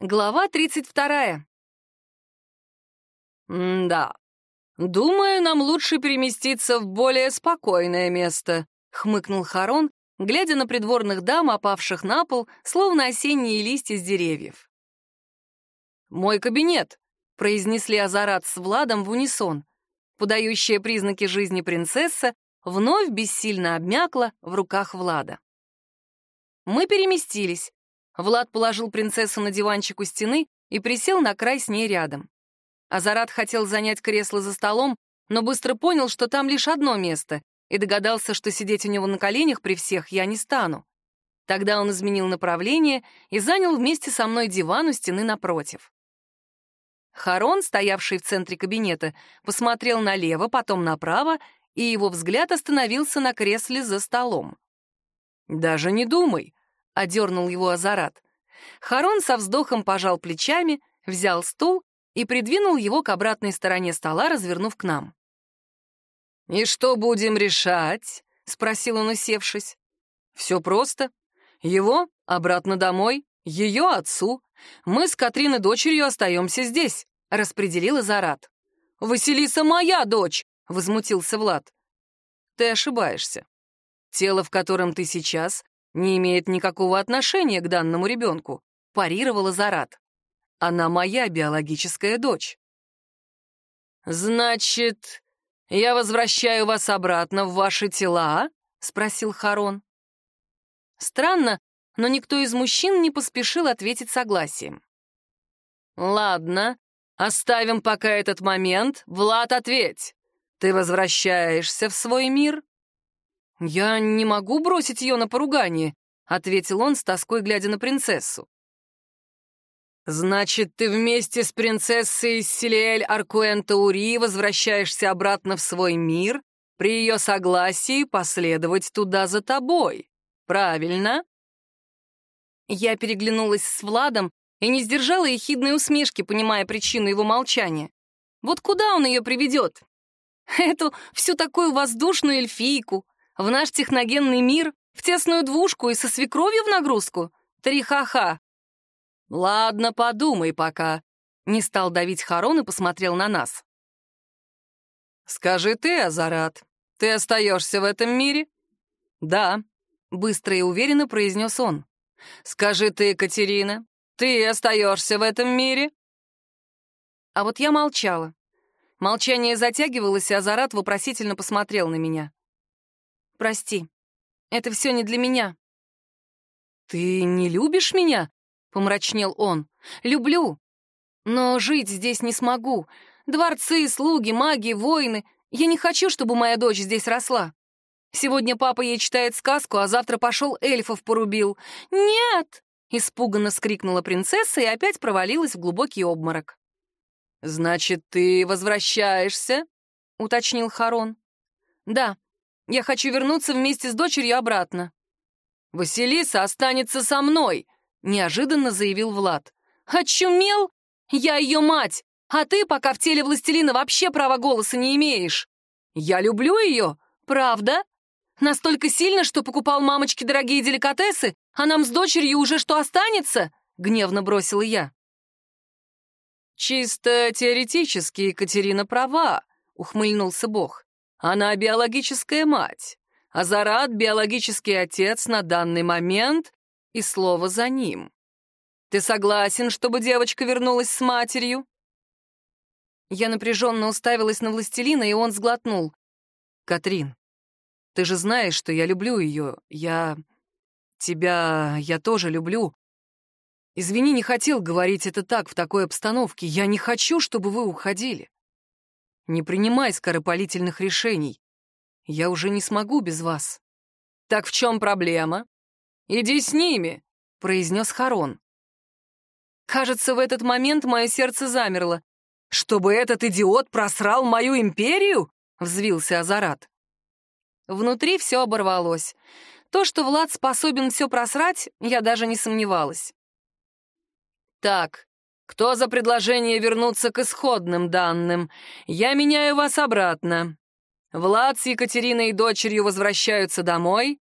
Глава 32. «Да, думаю, нам лучше переместиться в более спокойное место», — хмыкнул Харон, глядя на придворных дам, опавших на пол, словно осенние листья с деревьев. «Мой кабинет», — произнесли Азарат с Владом в унисон. Подающая признаки жизни принцесса вновь бессильно обмякла в руках Влада. Мы переместились. Влад положил принцессу на диванчик у стены и присел на край с ней рядом. Азарат хотел занять кресло за столом, но быстро понял, что там лишь одно место, и догадался, что сидеть у него на коленях при всех я не стану. Тогда он изменил направление и занял вместе со мной диван у стены напротив. Харон, стоявший в центре кабинета, посмотрел налево, потом направо, и его взгляд остановился на кресле за столом. «Даже не думай», — одернул его Азарат. Харон со вздохом пожал плечами, взял стул и придвинул его к обратной стороне стола, развернув к нам. «И что будем решать?» — спросил он, усевшись. «Все просто. Его обратно домой, ее отцу. Мы с Катриной дочерью остаемся здесь», — распределил Азарат. «Василиса моя дочь!» — возмутился Влад. «Ты ошибаешься. Тело, в котором ты сейчас, не имеет никакого отношения к данному ребенку», — парировала Зарат. «Она моя биологическая дочь». «Значит, я возвращаю вас обратно в ваши тела?» — спросил Харон. Странно, но никто из мужчин не поспешил ответить согласием. «Ладно, оставим пока этот момент. Влад, ответь. Ты возвращаешься в свой мир?» «Я не могу бросить ее на поругание», — ответил он с тоской, глядя на принцессу. «Значит, ты вместе с принцессой Силиэль Аркуэн Таури возвращаешься обратно в свой мир, при ее согласии последовать туда за тобой. Правильно?» Я переглянулась с Владом и не сдержала ехидной усмешки, понимая причину его молчания. Вот куда он ее приведет? Эту всю такую воздушную эльфийку, в наш техногенный мир, в тесную двушку и со свекровью в нагрузку? Три ха-ха. Ладно, подумай пока. Не стал давить Харон и посмотрел на нас. Скажи ты, Азарат, ты остаешься в этом мире? Да, быстро и уверенно произнес он. Скажи ты, Екатерина, ты остаешься в этом мире? А вот я молчала. Молчание затягивалось, и Азарат вопросительно посмотрел на меня. Прости. Это все не для меня». «Ты не любишь меня?» — помрачнел он. «Люблю. Но жить здесь не смогу. Дворцы, слуги, маги, воины. Я не хочу, чтобы моя дочь здесь росла. Сегодня папа ей читает сказку, а завтра пошел эльфов порубил. Нет!» — испуганно скрикнула принцесса и опять провалилась в глубокий обморок. «Значит, ты возвращаешься?» — уточнил Харон. «Да, я хочу вернуться вместе с дочерью обратно». «Василиса останется со мной», — неожиданно заявил Влад. «Очумел? Я ее мать, а ты пока в теле властелина вообще права голоса не имеешь. Я люблю ее, правда? Настолько сильно, что покупал мамочке дорогие деликатесы, а нам с дочерью уже что останется?» — гневно бросила я. «Чисто теоретически Екатерина права», — ухмыльнулся Бог. Она биологическая мать, а Зарад — биологический отец на данный момент и слово за ним. Ты согласен, чтобы девочка вернулась с матерью?» Я напряженно уставилась на властелина, и он сглотнул. «Катрин, ты же знаешь, что я люблю ее. Я... Тебя я тоже люблю. Извини, не хотел говорить это так, в такой обстановке. Я не хочу, чтобы вы уходили. Не принимай скоропалительных решений. Я уже не смогу без вас. Так в чем проблема? Иди с ними, произнес Харон. Кажется, в этот момент мое сердце замерло. Чтобы этот идиот просрал мою империю? Взвился Азарат. Внутри все оборвалось. То, что Влад способен все просрать, я даже не сомневалась. Так, кто за предложение вернуться к исходным данным? Я меняю вас обратно. Влад с Екатериной и дочерью возвращаются домой.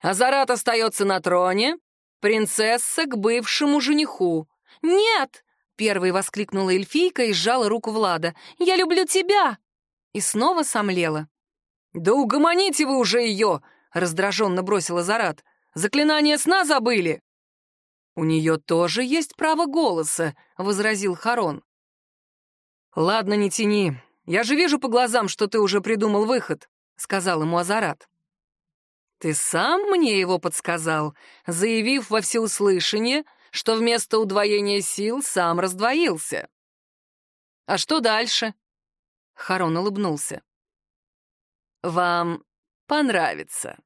Азарат остается на троне. Принцесса к бывшему жениху. «Нет!» — первой воскликнула эльфийка и сжала руку Влада. «Я люблю тебя!» И снова сомлела. «Да угомоните вы уже ее!» — раздраженно бросила Зарат. «Заклинание сна забыли!» «У нее тоже есть право голоса», — возразил Харон. «Ладно, не тяни. Я же вижу по глазам, что ты уже придумал выход», — сказал ему Азарат. «Ты сам мне его подсказал, заявив во всеуслышание, что вместо удвоения сил сам раздвоился». «А что дальше?» Харон улыбнулся. «Вам понравится».